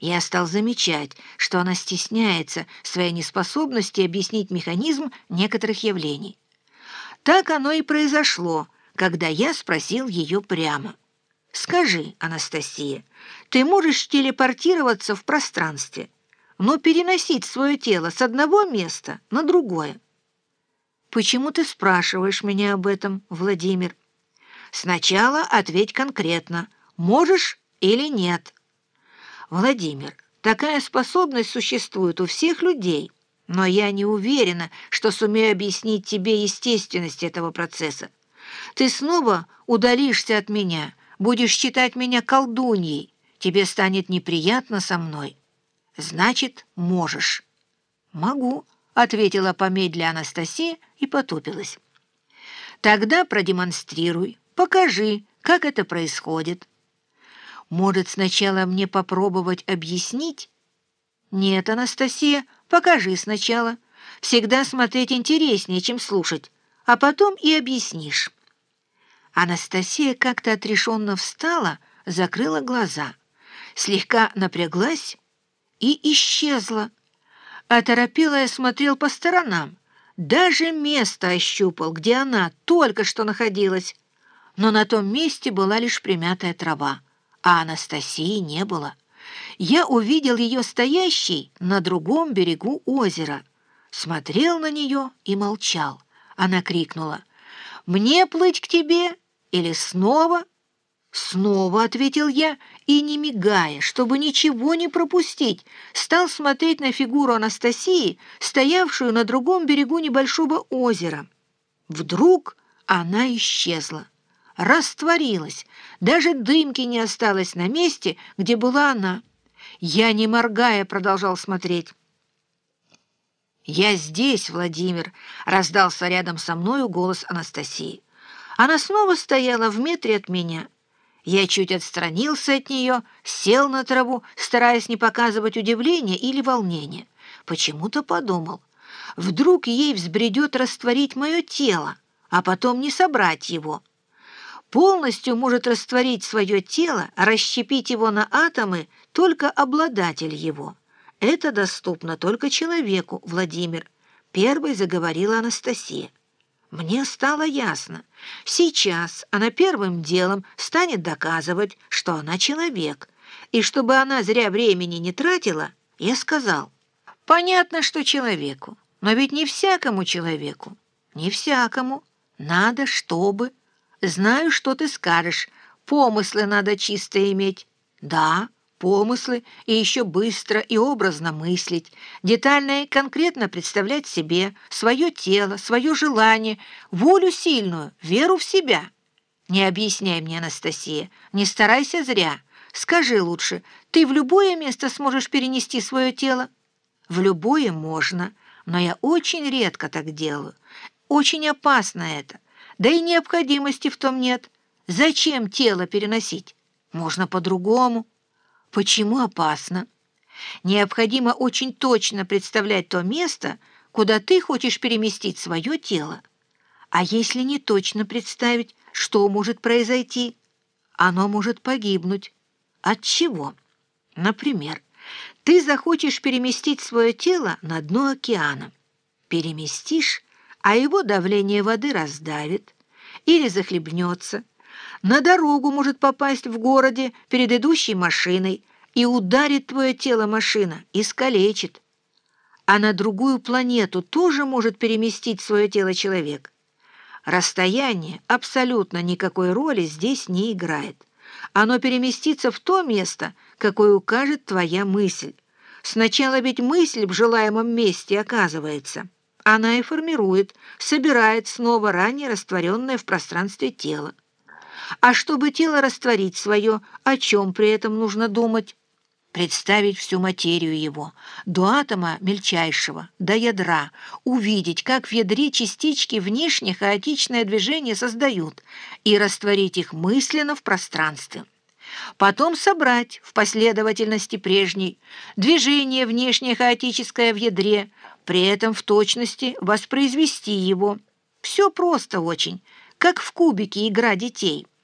Я стал замечать, что она стесняется своей неспособности объяснить механизм некоторых явлений. Так оно и произошло, когда я спросил ее прямо. «Скажи, Анастасия, ты можешь телепортироваться в пространстве, но переносить свое тело с одного места на другое?» «Почему ты спрашиваешь меня об этом, Владимир?» «Сначала ответь конкретно, можешь или нет?» «Владимир, такая способность существует у всех людей, но я не уверена, что сумею объяснить тебе естественность этого процесса. Ты снова удалишься от меня, будешь считать меня колдуньей, тебе станет неприятно со мной. Значит, можешь». «Могу», — ответила помедля Анастасия и потупилась. «Тогда продемонстрируй, покажи, как это происходит». Может, сначала мне попробовать объяснить? Нет, Анастасия, покажи сначала. Всегда смотреть интереснее, чем слушать, а потом и объяснишь. Анастасия как-то отрешенно встала, закрыла глаза, слегка напряглась и исчезла. Оторопелая смотрел по сторонам, даже место ощупал, где она только что находилась, но на том месте была лишь примятая трава а Анастасии не было. Я увидел ее стоящей на другом берегу озера, смотрел на нее и молчал. Она крикнула, «Мне плыть к тебе или снова?» «Снова», — ответил я, и, не мигая, чтобы ничего не пропустить, стал смотреть на фигуру Анастасии, стоявшую на другом берегу небольшого озера. Вдруг она исчезла растворилась. Даже дымки не осталось на месте, где была она. Я, не моргая, продолжал смотреть. «Я здесь, Владимир!» — раздался рядом со мною голос Анастасии. Она снова стояла в метре от меня. Я чуть отстранился от нее, сел на траву, стараясь не показывать удивления или волнения. Почему-то подумал, вдруг ей взбредет растворить мое тело, а потом не собрать его полностью может растворить свое тело, расщепить его на атомы только обладатель его. Это доступно только человеку, Владимир. Первой заговорила Анастасия. Мне стало ясно. Сейчас она первым делом станет доказывать, что она человек. И чтобы она зря времени не тратила, я сказал, понятно, что человеку, но ведь не всякому человеку. Не всякому. Надо, чтобы... Знаю, что ты скажешь. Помыслы надо чисто иметь. Да, помыслы, и еще быстро и образно мыслить, детально и конкретно представлять себе свое тело, свое желание, волю сильную, веру в себя. Не объясняй мне, Анастасия, не старайся зря. Скажи лучше, ты в любое место сможешь перенести свое тело? В любое можно, но я очень редко так делаю. Очень опасно это. Да и необходимости в том нет. Зачем тело переносить? Можно по-другому. Почему опасно? Необходимо очень точно представлять то место, куда ты хочешь переместить свое тело. А если не точно представить, что может произойти? Оно может погибнуть. От чего? Например, ты захочешь переместить свое тело на дно океана. Переместишь, а его давление воды раздавит или захлебнется. На дорогу может попасть в городе перед идущей машиной и ударит твое тело машина, искалечит. А на другую планету тоже может переместить свое тело человек. Расстояние абсолютно никакой роли здесь не играет. Оно переместится в то место, какое укажет твоя мысль. Сначала ведь мысль в желаемом месте оказывается – она и формирует, собирает снова ранее растворенное в пространстве тело. А чтобы тело растворить свое, о чем при этом нужно думать? Представить всю материю его, до атома мельчайшего, до ядра, увидеть, как в ядре частички внешне хаотичное движение создают, и растворить их мысленно в пространстве. Потом собрать в последовательности прежней. Движение внешнее хаотическое в ядре, при этом в точности воспроизвести его. Все просто очень, как в кубике игра детей –